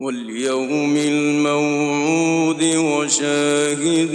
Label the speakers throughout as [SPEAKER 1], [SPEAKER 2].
[SPEAKER 1] واليوم الموعود وشاهد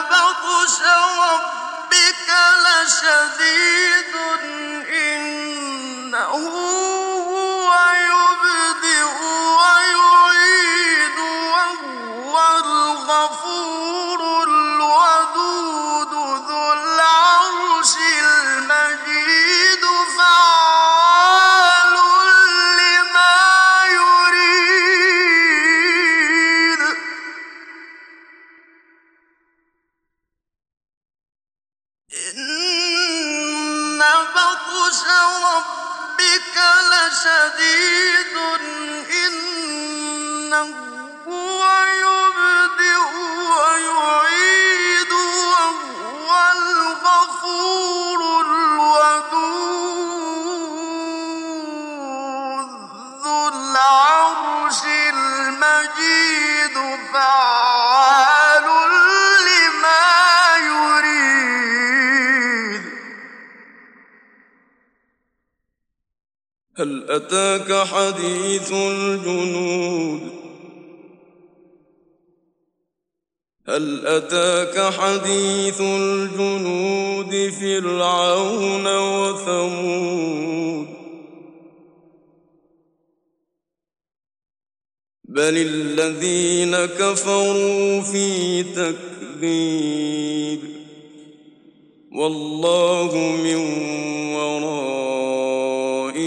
[SPEAKER 2] بطش ربك لشديد إنه بطش ربك لشديد إنه
[SPEAKER 1] هل أتاك حديث الجنود؟ هل أتاك حديث الجنود فرعون وثمود؟ بل الذين كفروا في تكذيب والله من